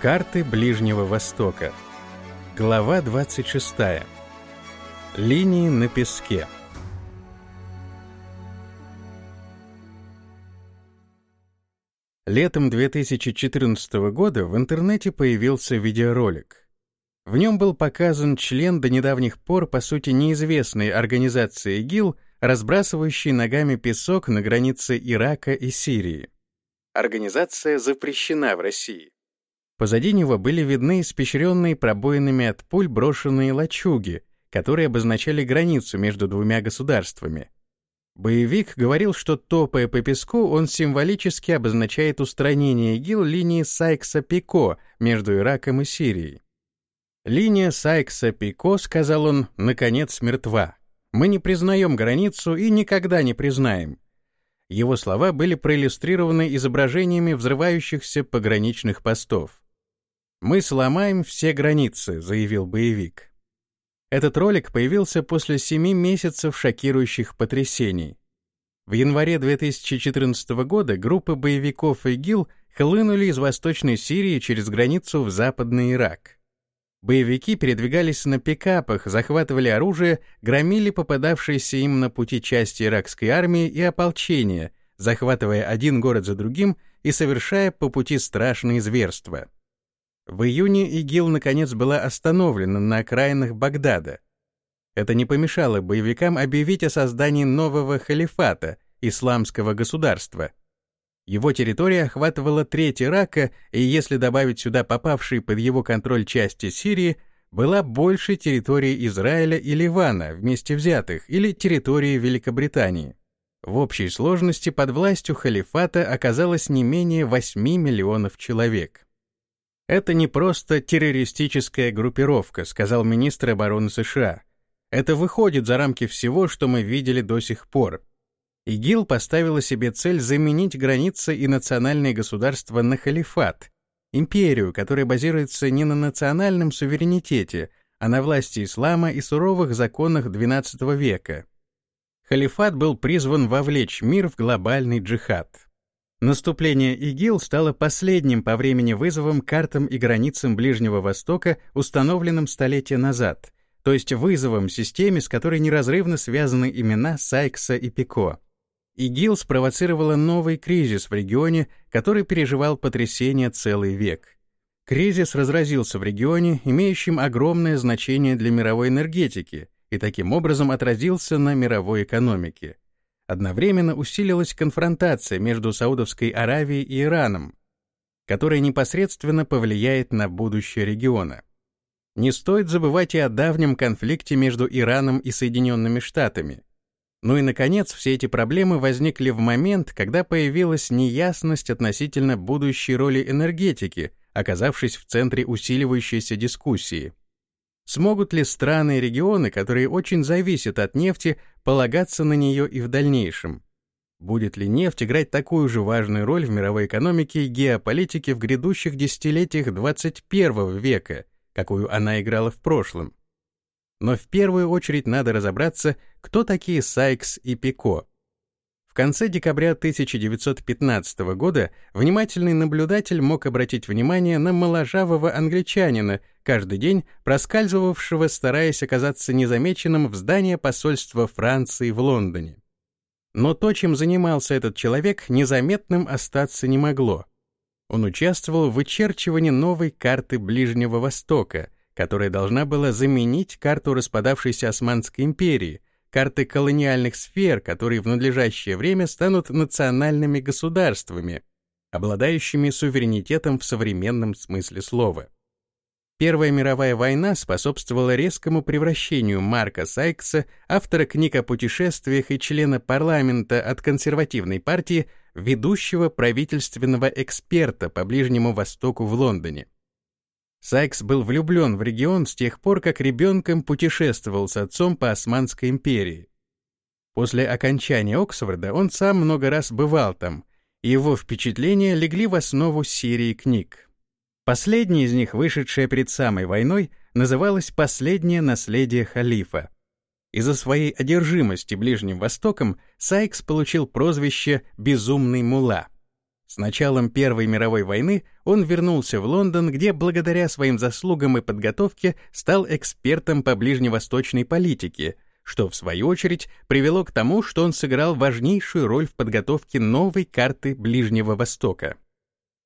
Карты Ближнего Востока. Глава 26. Линии на песке. Летом 2014 года в интернете появился видеоролик. В нем был показан член до недавних пор по сути неизвестной организации ИГИЛ, разбрасывающий ногами песок на границе Ирака и Сирии. Организация запрещена в России. Позади него были видны испещренные пробоинами от пуль брошенные лачуги, которые обозначали границу между двумя государствами. Боевик говорил, что топая по песку, он символически обозначает устранение ИГИЛ линии Сайкса-Пико между Ираком и Сирией. Линия Сайкса-Пико, сказал он, наконец мертва. Мы не признаем границу и никогда не признаем. Его слова были проиллюстрированы изображениями взрывающихся пограничных постов. «Мы сломаем все границы», — заявил боевик. Этот ролик появился после семи месяцев шокирующих потрясений. В январе 2014 года группы боевиков ИГИЛ хлынули из Восточной Сирии через границу в Западный Ирак. Боевики передвигались на пикапах, захватывали оружие, громили попадавшиеся им на пути части иракской армии и ополчения, захватывая один город за другим и совершая по пути страшные зверства. В июне ИГИЛ наконец была остановлена на окраинах Багдада. Это не помешало боевикам объявить о создании нового халифата, исламского государства. Его территория охватывала треть Ирака, и если добавить сюда попавшие под его контроль части Сирии, была больше территории Израиля и Ливана вместе взятых или территории Великобритании. В общей сложности под властью халифата оказалось не менее 8 миллионов человек. «Это не просто террористическая группировка», сказал министр обороны США. «Это выходит за рамки всего, что мы видели до сих пор». ИГИЛ поставила себе цель заменить границы и национальные государства на халифат, империю, которая базируется не на национальном суверенитете, а на власти ислама и суровых законах XII века. Халифат был призван вовлечь мир в глобальный джихад. Наступление ИГИЛ стало последним по времени вызовом картам и границам Ближнего Востока, установленным столетия назад, то есть вызовом системе, с которой неразрывно связаны имена Сайкса и Пико. ИГИЛ спровоцировала новый кризис в регионе, который переживал потрясение целый век. Кризис разразился в регионе, имеющем огромное значение для мировой энергетики, и таким образом отразился на мировой экономике. Одновременно усилилась конфронтация между Саудовской Аравией и Ираном, которая непосредственно повлияет на будущее региона. Не стоит забывать и о давнем конфликте между Ираном и Соединенными Штатами. Ну и, наконец, все эти проблемы возникли в момент, когда появилась неясность относительно будущей роли энергетики, оказавшись в центре усиливающейся дискуссии. Смогут ли страны и регионы, которые очень зависят от нефти, полагаться на нее и в дальнейшем? Будет ли нефть играть такую же важную роль в мировой экономике и геополитике в грядущих десятилетиях 21 века, какую она играла в прошлом? Но в первую очередь надо разобраться, кто такие Сайкс и Пико. В конце декабря 1915 года внимательный наблюдатель мог обратить внимание на моложавого англичанина, каждый день проскальзывавшего, стараясь оказаться незамеченным в здании посольства Франции в Лондоне. Но то, чем занимался этот человек, незаметным остаться не могло. Он участвовал в вычерчивании новой карты Ближнего Востока, которая должна была заменить карту распадавшейся Османской империи – карты колониальных сфер, которые в надлежащее время станут национальными государствами, обладающими суверенитетом в современном смысле слова. Первая мировая война способствовала резкому превращению Марка Сайкса, автора книг о путешествиях и члена парламента от консервативной партии, ведущего правительственного эксперта по Ближнему Востоку в Лондоне. Сайкс был влюблен в регион с тех пор, как ребенком путешествовал с отцом по Османской империи. После окончания Оксфорда он сам много раз бывал там, и его впечатления легли в основу серии книг. Последняя из них, вышедшая перед самой войной, называлась «Последнее наследие халифа». Из-за своей одержимости Ближним Востоком Сайкс получил прозвище «безумный мула». С началом Первой мировой войны он вернулся в Лондон, где благодаря своим заслугам и подготовке стал экспертом по ближневосточной политике, что в свою очередь привело к тому, что он сыграл важнейшую роль в подготовке новой карты Ближнего Востока.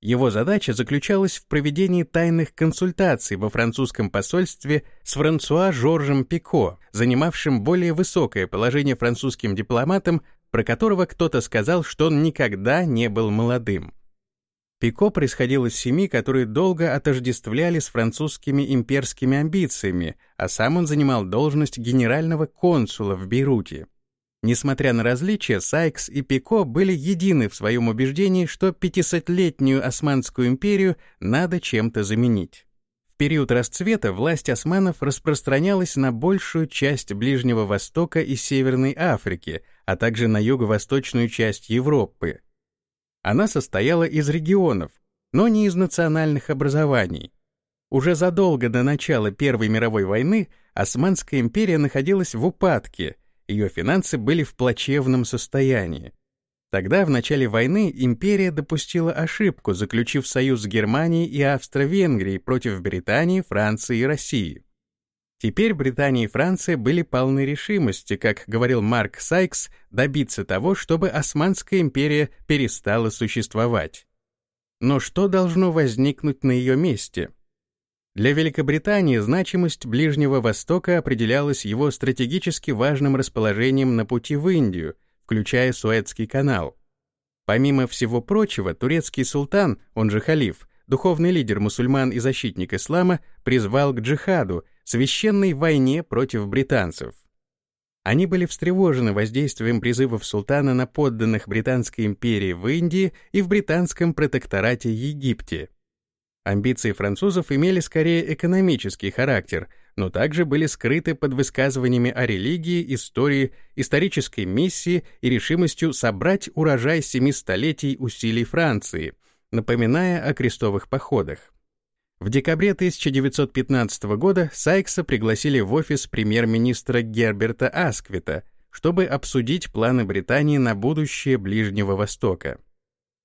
Его задача заключалась в проведении тайных консультаций во французском посольстве с Франсуа Жоржем Пико, занимавшим более высокое положение французским дипломатом про которого кто-то сказал, что он никогда не был молодым. Пико происходил из семьи, которые долго отождествляли с французскими имперскими амбициями, а сам он занимал должность генерального консула в Бейруте. Несмотря на различия, Сайкс и Пико были едины в своем убеждении, что 500-летнюю Османскую империю надо чем-то заменить. В период расцвета власть османов распространялась на большую часть Ближнего Востока и Северной Африки, а также на юго-восточную часть Европы. Она состояла из регионов, но не из национальных образований. Уже задолго до начала Первой мировой войны Османская империя находилась в упадке, ее финансы были в плачевном состоянии. Тогда, в начале войны, империя допустила ошибку, заключив союз с Германией и Австро-Венгрией против Британии, Франции и России. Теперь Британия и Франция были полны решимости, как говорил Марк Сайкс, добиться того, чтобы Османская империя перестала существовать. Но что должно возникнуть на ее месте? Для Великобритании значимость Ближнего Востока определялась его стратегически важным расположением на пути в Индию – включая Суэцкий канал. Помимо всего прочего, турецкий султан, он же халиф, духовный лидер мусульман и защитник ислама, призвал к джихаду, священной войне против британцев. Они были встревожены воздействием призывов султана на подданных Британской империи в Индии и в британском протекторате Египте. Амбиции французов имели скорее экономический характер, но также были скрыты под высказываниями о религии, истории, исторической миссии и решимостью собрать урожай семи столетий усилий Франции, напоминая о крестовых походах. В декабре 1915 года Сайкса пригласили в офис премьер-министра Герберта Асквита, чтобы обсудить планы Британии на будущее Ближнего Востока.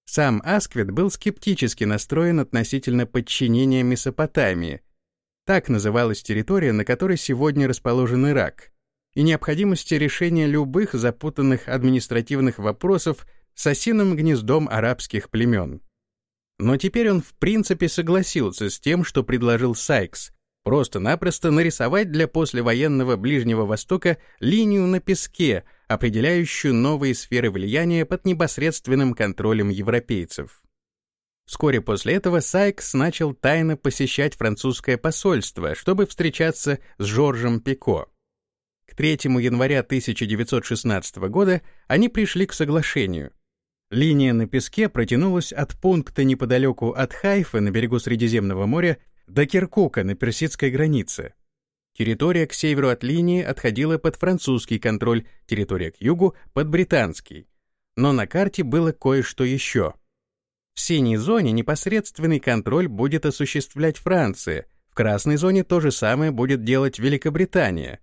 Сам Асквит был скептически настроен относительно подчинения Месопотамии. Так называлась территория, на которой сегодня расположен Ирак, и необходимости решения любых запутанных административных вопросов с осиным гнездом арабских племен. Но теперь он в принципе согласился с тем, что предложил Сайкс, просто-напросто нарисовать для послевоенного Ближнего Востока линию на песке — определяющую новые сферы влияния под непосредственным контролем европейцев. Вскоре после этого Сайкс начал тайно посещать французское посольство, чтобы встречаться с Жоржем Пико. К 3 января 1916 года они пришли к соглашению. Линия на песке протянулась от пункта неподалеку от Хайфа на берегу Средиземного моря до Киркука на персидской границе. Территория к северу от линии отходила под французский контроль, территория к югу — под британский. Но на карте было кое-что еще. В синей зоне непосредственный контроль будет осуществлять Франция, в красной зоне то же самое будет делать Великобритания.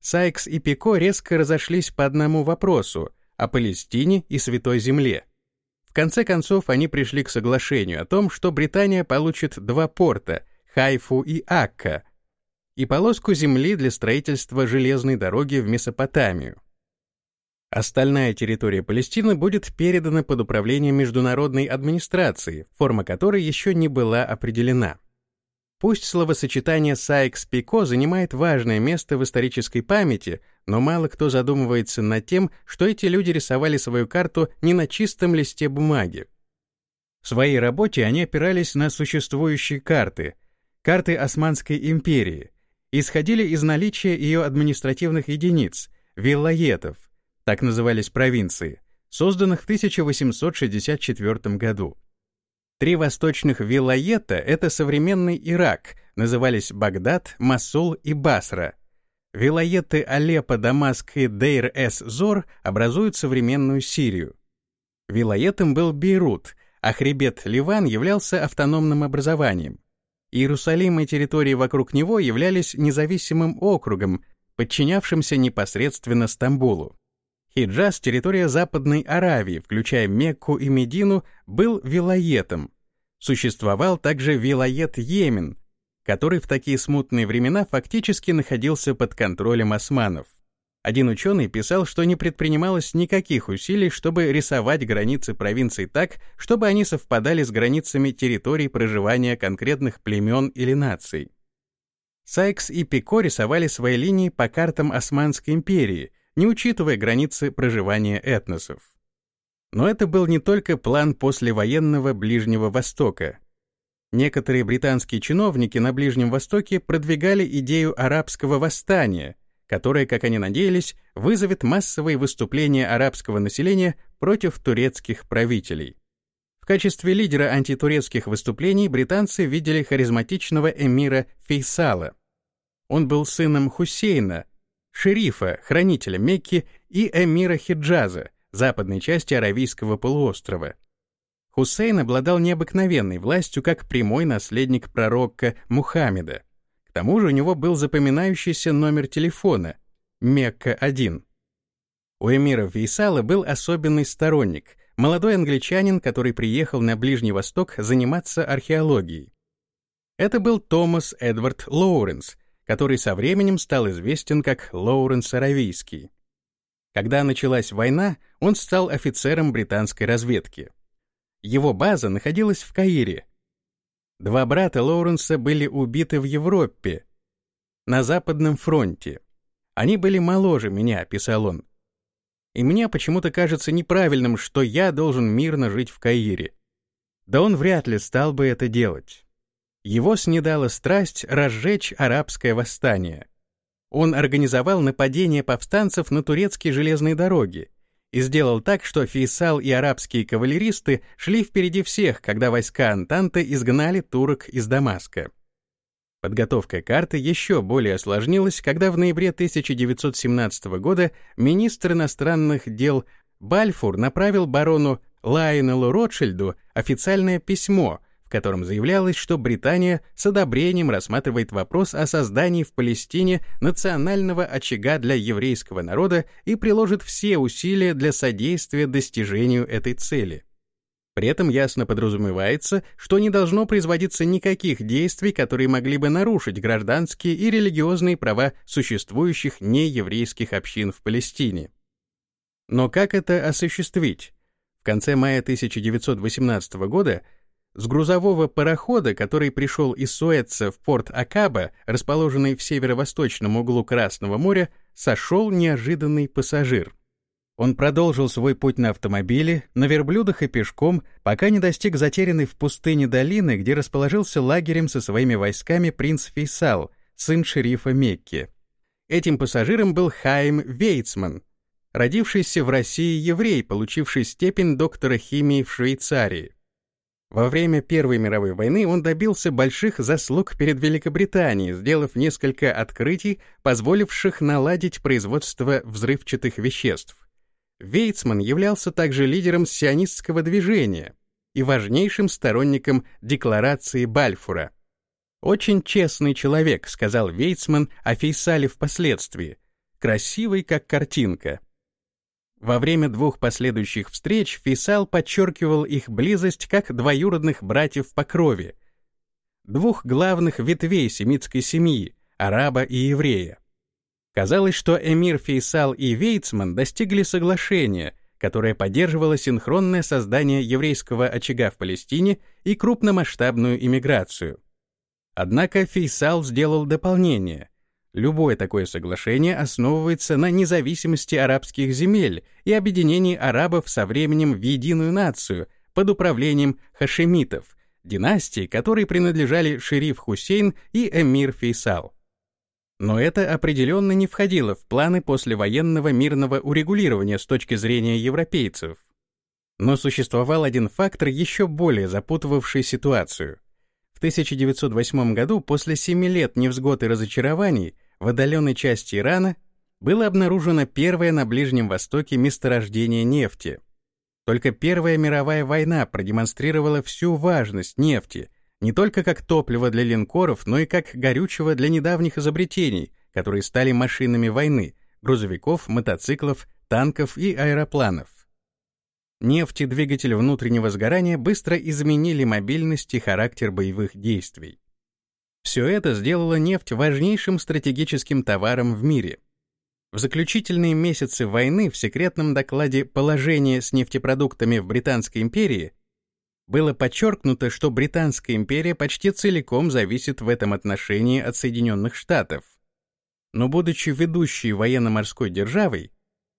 Сайкс и Пико резко разошлись по одному вопросу — о Палестине и Святой Земле. В конце концов, они пришли к соглашению о том, что Британия получит два порта — Хайфу и Акка — и полоску земли для строительства железной дороги в Месопотамию. Остальная территория Палестины будет передана под управление международной администрации, форма которой еще не была определена. Пусть словосочетание «Сайкс-Пико» занимает важное место в исторической памяти, но мало кто задумывается над тем, что эти люди рисовали свою карту не на чистом листе бумаги. В своей работе они опирались на существующие карты, карты Османской империи, исходили из наличия ее административных единиц, виллаетов, так назывались провинции, созданных в 1864 году. Три восточных виллаета — это современный Ирак, назывались Багдад, Масул и Басра. Вилаеты Алеппо, Дамаск и Дейр-эс-Зор образуют современную Сирию. Вилаетом был Бейрут, а хребет Ливан являлся автономным образованием. Иерусалим и территории вокруг него являлись независимым округом, подчинявшимся непосредственно Стамбулу. Хиджаз, территория Западной Аравии, включая Мекку и Медину, был вилаетом. Существовал также вилает Йемен, который в такие смутные времена фактически находился под контролем османов. Один ученый писал, что не предпринималось никаких усилий, чтобы рисовать границы провинций так, чтобы они совпадали с границами территорий проживания конкретных племен или наций. Сайкс и Пико рисовали свои линии по картам Османской империи, не учитывая границы проживания этносов. Но это был не только план послевоенного Ближнего Востока. Некоторые британские чиновники на Ближнем Востоке продвигали идею арабского восстания — которое, как они надеялись, вызовет массовые выступления арабского населения против турецких правителей. В качестве лидера антитурецких выступлений британцы видели харизматичного эмира Фейсала. Он был сыном Хусейна, шерифа, хранителя Мекки и эмира Хиджаза, западной части Аравийского полуострова. Хусейн обладал необыкновенной властью как прямой наследник пророка Мухаммеда тому же у него был запоминающийся номер телефона Мекка-1. У эмира Фейсала был особенный сторонник, молодой англичанин, который приехал на Ближний Восток заниматься археологией. Это был Томас Эдвард Лоуренс, который со временем стал известен как Лоуренс Аравийский. Когда началась война, он стал офицером британской разведки. Его база находилась в Каире, Два брата Лоуренса были убиты в Европе, на Западном фронте. Они были моложе меня, писал он. И мне почему-то кажется неправильным, что я должен мирно жить в Каире. Да он вряд ли стал бы это делать. Его снедала страсть разжечь арабское восстание. Он организовал нападение повстанцев на турецкие железные дороги, и сделал так, что Фейсал и арабские кавалеристы шли впереди всех, когда войска Антанты изгнали турок из Дамаска. Подготовка карты еще более осложнилась, когда в ноябре 1917 года министр иностранных дел Бальфур направил барону Лайнелу Ротшильду официальное письмо, котором заявлялось, что Британия с одобрением рассматривает вопрос о создании в Палестине национального очага для еврейского народа и приложит все усилия для содействия достижению этой цели. При этом ясно подразумевается, что не должно производиться никаких действий, которые могли бы нарушить гражданские и религиозные права существующих нееврейских общин в Палестине. Но как это осуществить? В конце мая 1918 года с грузового парохода, который пришел из Суэца в порт Акаба, расположенный в северо-восточном углу Красного моря, сошел неожиданный пассажир. Он продолжил свой путь на автомобиле, на верблюдах и пешком, пока не достиг затерянной в пустыне долины, где расположился лагерем со своими войсками принц Фейсал, сын шерифа Мекки. Этим пассажиром был Хайм Вейцман, родившийся в России еврей, получивший степень доктора химии в Швейцарии. Во время Первой мировой войны он добился больших заслуг перед Великобританией, сделав несколько открытий, позволивших наладить производство взрывчатых веществ. Вейцман являлся также лидером сионистского движения и важнейшим сторонником декларации Бальфура. «Очень честный человек», — сказал Вейцман о Фейсале впоследствии, «красивый, как картинка». Во время двух последующих встреч Фисал подчеркивал их близость как двоюродных братьев по крови, двух главных ветвей семитской семьи, араба и еврея. Казалось, что эмир Фейсал и Вейцман достигли соглашения, которое поддерживало синхронное создание еврейского очага в Палестине и крупномасштабную иммиграцию. Однако Фейсал сделал дополнение. Любое такое соглашение основывается на независимости арабских земель и объединении арабов со временем в единую нацию под управлением хашемитов, династии, которой принадлежали шериф Хусейн и эмир Фейсал. Но это определенно не входило в планы послевоенного мирного урегулирования с точки зрения европейцев. Но существовал один фактор, еще более запутывавший ситуацию. В 1908 году, после семи лет невзгод и разочарований, в отдаленной части Ирана было обнаружено первое на Ближнем Востоке месторождение нефти. Только Первая мировая война продемонстрировала всю важность нефти, не только как топлива для линкоров, но и как горючего для недавних изобретений, которые стали машинами войны, грузовиков, мотоциклов, танков и аэропланов. Нефть и двигатель внутреннего сгорания быстро изменили мобильность и характер боевых действий. Все это сделало нефть важнейшим стратегическим товаром в мире. В заключительные месяцы войны в секретном докладе «Положение с нефтепродуктами в Британской империи» было подчеркнуто, что Британская империя почти целиком зависит в этом отношении от Соединенных Штатов. Но будучи ведущей военно-морской державой,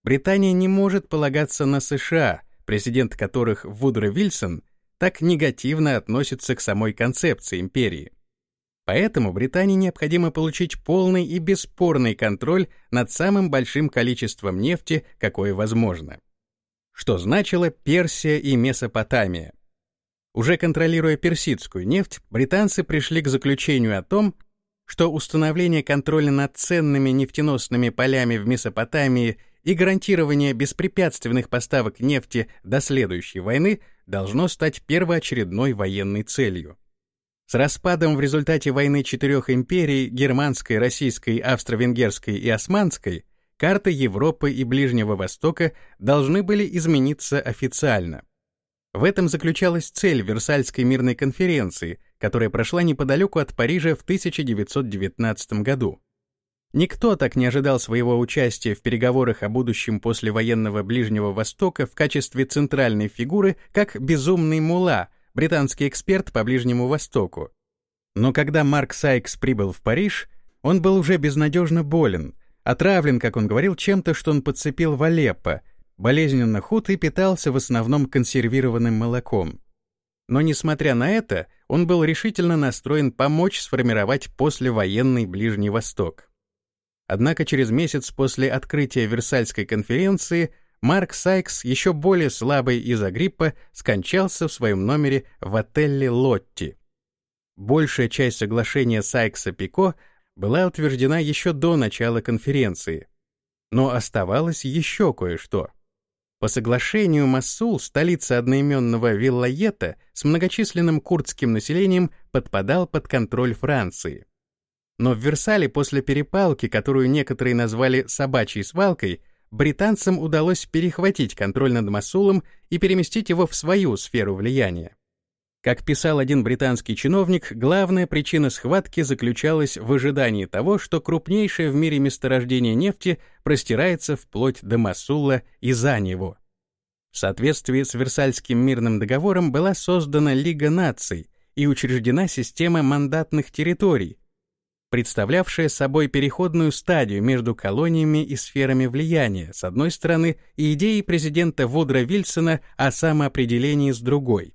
Британия не может полагаться на США, президент которых Вудро Вильсон так негативно относится к самой концепции империи. Поэтому Британии необходимо получить полный и бесспорный контроль над самым большим количеством нефти, какое возможно. Что значило Персия и Месопотамия? Уже контролируя персидскую нефть, британцы пришли к заключению о том, что установление контроля над ценными нефтеносными полями в Месопотамии и гарантирование беспрепятственных поставок нефти до следующей войны должно стать первоочередной военной целью. С распадом в результате войны четырех империй — германской, российской, австро-венгерской и османской — карты Европы и Ближнего Востока должны были измениться официально. В этом заключалась цель Версальской мирной конференции, которая прошла неподалеку от Парижа в 1919 году. Никто так не ожидал своего участия в переговорах о будущем послевоенного Ближнего Востока в качестве центральной фигуры, как безумный мула, британский эксперт по Ближнему Востоку. Но когда Марк Сайкс прибыл в Париж, он был уже безнадежно болен, отравлен, как он говорил, чем-то, что он подцепил в Алеппо, болезненно худ и питался в основном консервированным молоком. Но, несмотря на это, он был решительно настроен помочь сформировать послевоенный Ближний Восток. Однако через месяц после открытия Версальской конференции Марк Сайкс, еще более слабый из-за гриппа, скончался в своем номере в отеле «Лотти». Большая часть соглашения Сайкса-Пико была утверждена еще до начала конференции. Но оставалось еще кое-что. По соглашению Массул, столица одноименного Виллаета с многочисленным курдским населением, подпадал под контроль Франции. Но в Версале после перепалки, которую некоторые назвали «собачьей свалкой», британцам удалось перехватить контроль над Масулом и переместить его в свою сферу влияния. Как писал один британский чиновник, главная причина схватки заключалась в ожидании того, что крупнейшее в мире месторождение нефти простирается вплоть до Масула и за него. В соответствии с Версальским мирным договором была создана Лига наций и учреждена система мандатных территорий, представлявшая собой переходную стадию между колониями и сферами влияния, с одной стороны, и идеей президента Вудро Вильсона о самоопределении с другой.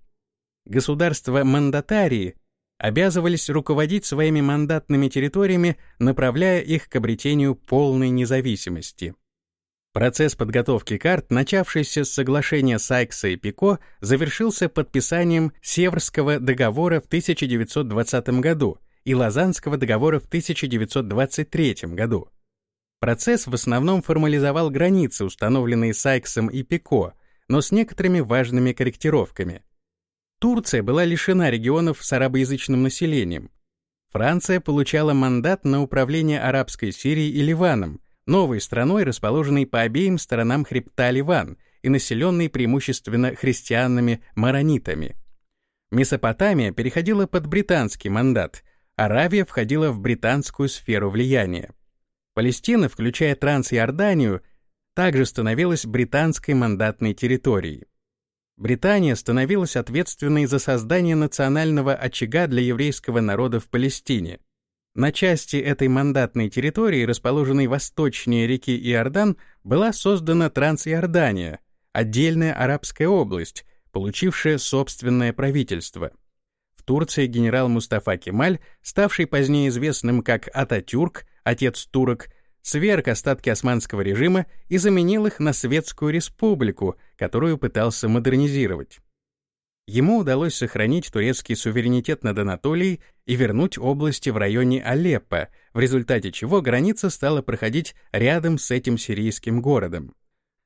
Государства-мандатарии обязывались руководить своими мандатными территориями, направляя их к обретению полной независимости. Процесс подготовки карт, начавшийся с соглашения Сайкса и Пико, завершился подписанием Северского договора в 1920 году — и Лозаннского договора в 1923 году. Процесс в основном формализовал границы, установленные Сайксом и Пико, но с некоторыми важными корректировками. Турция была лишена регионов с арабоязычным населением. Франция получала мандат на управление арабской Сирией и Ливаном, новой страной, расположенной по обеим сторонам хребта Ливан и населенной преимущественно христианами-маронитами. Месопотамия переходила под британский мандат, Аравия входила в британскую сферу влияния. Палестина, включая Трансиорданию, также становилась британской мандатной территорией. Британия становилась ответственной за создание национального очага для еврейского народа в Палестине. На части этой мандатной территории, расположенной восточнее реки Иордан, была создана Трансиордания, отдельная арабская область, получившая собственное правительство. В Турции генерал Мустафа Кемаль, ставший позднее известным как Ататюрк, отец турок, сверг остатки османского режима и заменил их на Светскую республику, которую пытался модернизировать. Ему удалось сохранить турецкий суверенитет над Анатолией и вернуть области в районе Алеппо, в результате чего граница стала проходить рядом с этим сирийским городом.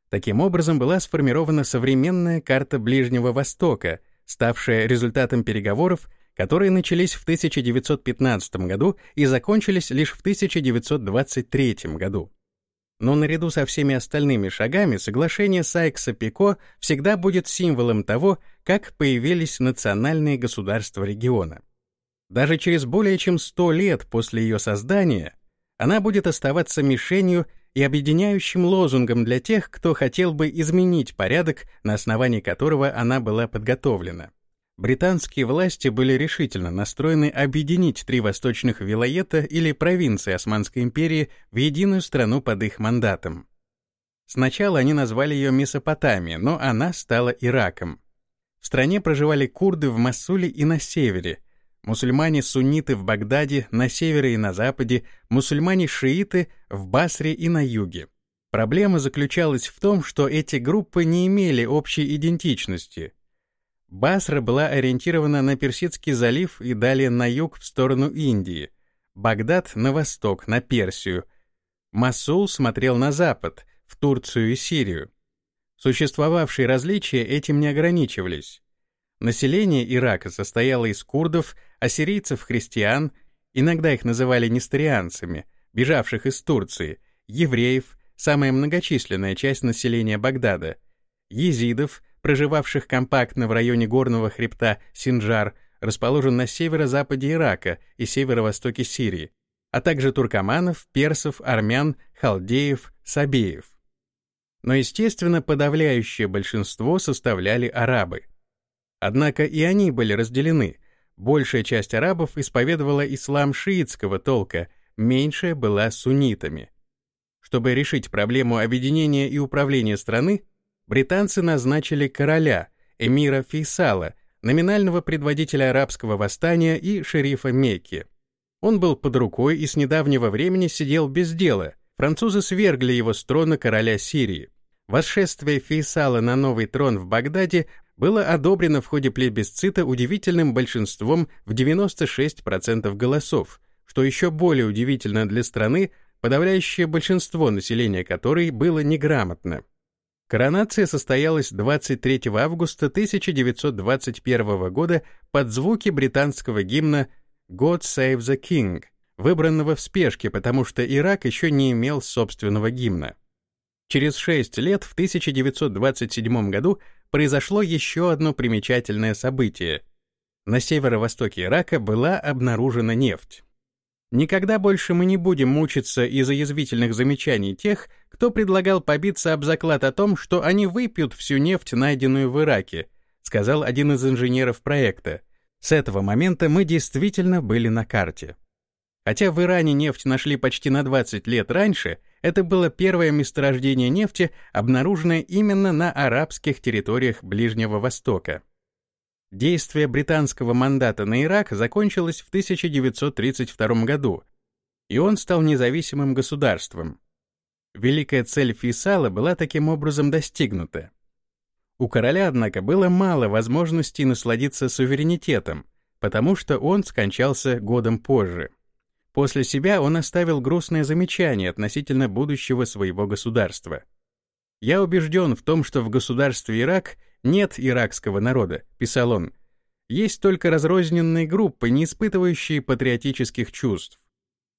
Таким образом была сформирована современная карта Ближнего Востока — ставшая результатом переговоров, которые начались в 1915 году и закончились лишь в 1923 году. Но наряду со всеми остальными шагами соглашение Сайкса-Пико всегда будет символом того, как появились национальные государства региона. Даже через более чем 100 лет после ее создания она будет оставаться мишенью и объединяющим лозунгом для тех, кто хотел бы изменить порядок, на основании которого она была подготовлена. Британские власти были решительно настроены объединить три восточных вилоета или провинции Османской империи в единую страну под их мандатом. Сначала они назвали ее Месопотамией, но она стала Ираком. В стране проживали курды в Масуле и на севере, мусульмане-сунниты в Багдаде, на севере и на западе, мусульмане-шииты в Басре и на юге. Проблема заключалась в том, что эти группы не имели общей идентичности — Басра была ориентирована на Персидский залив и далее на юг в сторону Индии, Багдад — на восток, на Персию. Масул смотрел на запад, в Турцию и Сирию. Существовавшие различия этим не ограничивались. Население Ирака состояло из курдов, ассирийцев-христиан, иногда их называли нестарианцами, бежавших из Турции, евреев, самая многочисленная часть населения Багдада, езидов, проживавших компактно в районе горного хребта Синджар, расположен на северо-западе Ирака и северо-востоке Сирии, а также туркоманов, персов, армян, халдеев, сабеев. Но, естественно, подавляющее большинство составляли арабы. Однако и они были разделены. Большая часть арабов исповедовала ислам шиитского толка, меньшая была суннитами. Чтобы решить проблему объединения и управления страны, британцы назначили короля, эмира Фейсала, номинального предводителя арабского восстания и шерифа Мекки. Он был под рукой и с недавнего времени сидел без дела. Французы свергли его с трона короля Сирии. Восшествие Фейсала на новый трон в Багдаде было одобрено в ходе плебисцита удивительным большинством в 96% голосов, что еще более удивительно для страны, подавляющее большинство населения которой было неграмотно. Коронация состоялась 23 августа 1921 года под звуки британского гимна «God Save the King», выбранного в спешке, потому что Ирак еще не имел собственного гимна. Через шесть лет, в 1927 году, произошло еще одно примечательное событие. На северо-востоке Ирака была обнаружена нефть. Никогда больше мы не будем мучиться из-за язвительных замечаний тех, кто предлагал побиться об заклад о том, что они выпьют всю нефть, найденную в Ираке, сказал один из инженеров проекта. С этого момента мы действительно были на карте. Хотя в Иране нефть нашли почти на 20 лет раньше, это было первое месторождение нефти, обнаруженное именно на арабских территориях Ближнего Востока. Действие британского мандата на Ирак закончилось в 1932 году, и он стал независимым государством. Великая цель Фейсала была таким образом достигнута. У короля, однако, было мало возможностей насладиться суверенитетом, потому что он скончался годом позже. После себя он оставил грустное замечание относительно будущего своего государства. «Я убежден в том, что в государстве Ирак нет иракского народа, писал он. Есть только разрозненные группы, не испытывающие патриотических чувств.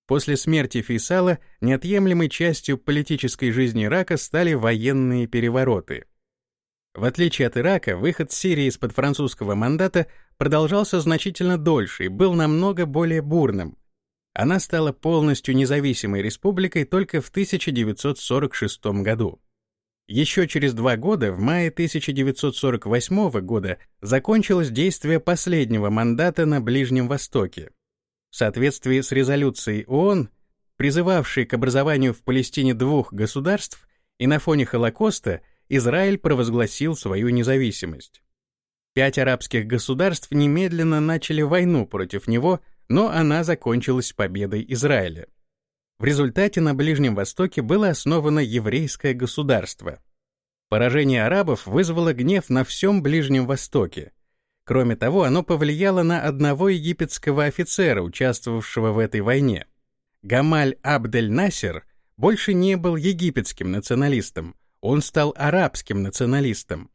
После смерти Фейсала неотъемлемой частью политической жизни Ирака стали военные перевороты. В отличие от Ирака, выход Сирии из-под французского мандата продолжался значительно дольше и был намного более бурным. Она стала полностью независимой республикой только в 1946 году. Еще через два года, в мае 1948 года, закончилось действие последнего мандата на Ближнем Востоке. В соответствии с резолюцией ООН, призывавшей к образованию в Палестине двух государств, и на фоне Холокоста Израиль провозгласил свою независимость. Пять арабских государств немедленно начали войну против него, но она закончилась победой Израиля. В результате на Ближнем Востоке было основано еврейское государство. Поражение арабов вызвало гнев на всем Ближнем Востоке. Кроме того, оно повлияло на одного египетского офицера, участвовавшего в этой войне. Гамаль Абдель-Насер больше не был египетским националистом, он стал арабским националистом.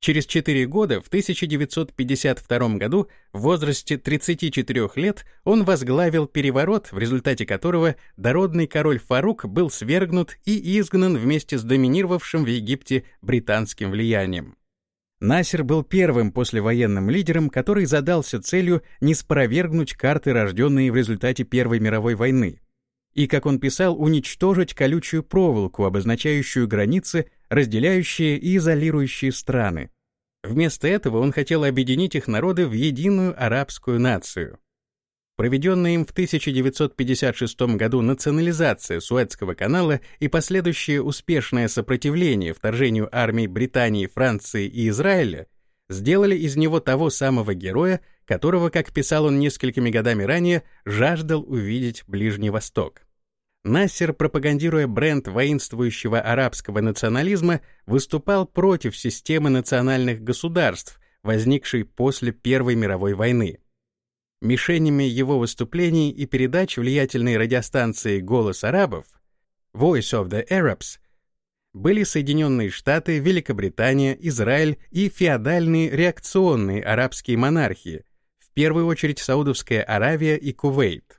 Через 4 года, в 1952 году, в возрасте 34 лет, он возглавил переворот, в результате которого дородный король Фарук был свергнут и изгнан вместе с доминировавшим в Египте британским влиянием. Насер был первым послевоенным лидером, который задался целью не спровергнуть карты, рожденные в результате Первой мировой войны, и, как он писал, уничтожить колючую проволоку, обозначающую границы, разделяющие и изолирующие страны. Вместо этого он хотел объединить их народы в единую арабскую нацию. Проведенная им в 1956 году национализация Суэцкого канала и последующее успешное сопротивление вторжению армий Британии, Франции и Израиля сделали из него того самого героя, которого, как писал он несколькими годами ранее, жаждал увидеть Ближний Восток. Нассер, пропагандируя бренд воинствующего арабского национализма, выступал против системы национальных государств, возникшей после Первой мировой войны. Мишенями его выступлений и передач влиятельной радиостанции «Голос арабов» Voice of the Arabs были Соединенные Штаты, Великобритания, Израиль и феодальные реакционные арабские монархии, в первую очередь Саудовская Аравия и Кувейт.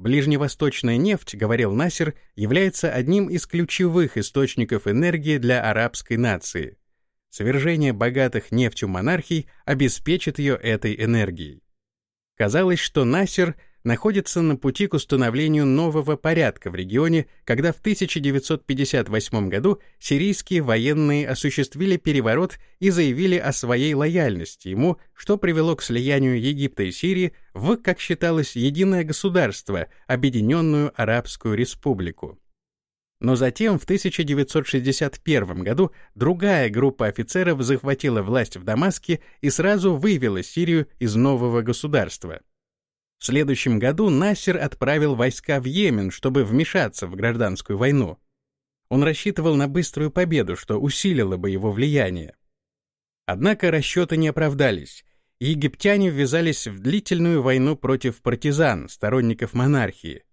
Ближневосточная нефть, говорил Насер, является одним из ключевых источников энергии для арабской нации. Свержение богатых нефтью монархий обеспечит ее этой энергией. Казалось, что Насер находится на пути к установлению нового порядка в регионе, когда в 1958 году сирийские военные осуществили переворот и заявили о своей лояльности ему, что привело к слиянию Египта и Сирии в, как считалось, единое государство, Объединенную Арабскую Республику. Но затем, в 1961 году, другая группа офицеров захватила власть в Дамаске и сразу вывела Сирию из нового государства. В следующем году Насер отправил войска в Йемен, чтобы вмешаться в гражданскую войну. Он рассчитывал на быструю победу, что усилило бы его влияние. Однако расчеты не оправдались. Египтяне ввязались в длительную войну против партизан, сторонников монархии.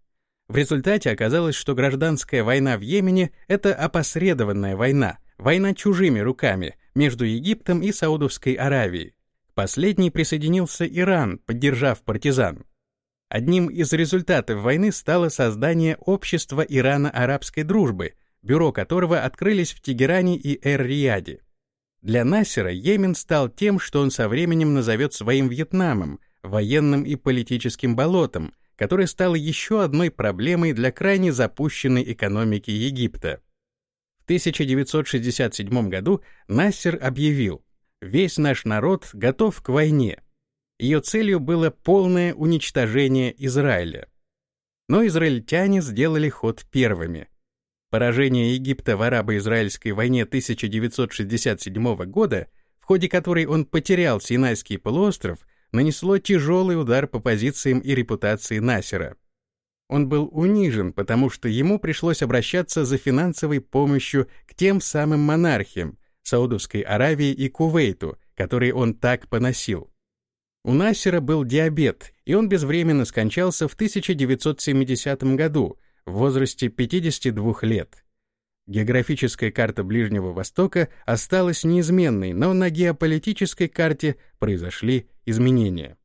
В результате оказалось, что гражданская война в Йемене — это опосредованная война, война чужими руками между Египтом и Саудовской Аравией. К последней присоединился Иран, поддержав партизан. Одним из результатов войны стало создание Общества Ирано-Арабской дружбы, бюро которого открылись в Тегеране и Эр-Рияде. Для Насера Йемен стал тем, что он со временем назовет своим Вьетнамом, военным и политическим болотом, которое стало еще одной проблемой для крайне запущенной экономики Египта. В 1967 году Нассер объявил «Весь наш народ готов к войне», ее целью было полное уничтожение Израиля. Но израильтяне сделали ход первыми. Поражение Египта в арабо-израильской войне 1967 года, в ходе которой он потерял Синайский полуостров, нанесло тяжелый удар по позициям и репутации Насера. Он был унижен, потому что ему пришлось обращаться за финансовой помощью к тем самым монархиям Саудовской Аравии и Кувейту, которые он так поносил. У Насера был диабет, и он безвременно скончался в 1970 году в возрасте 52 лет. Географическая карта Ближнего Востока осталась неизменной, но на геополитической карте произошли изменения.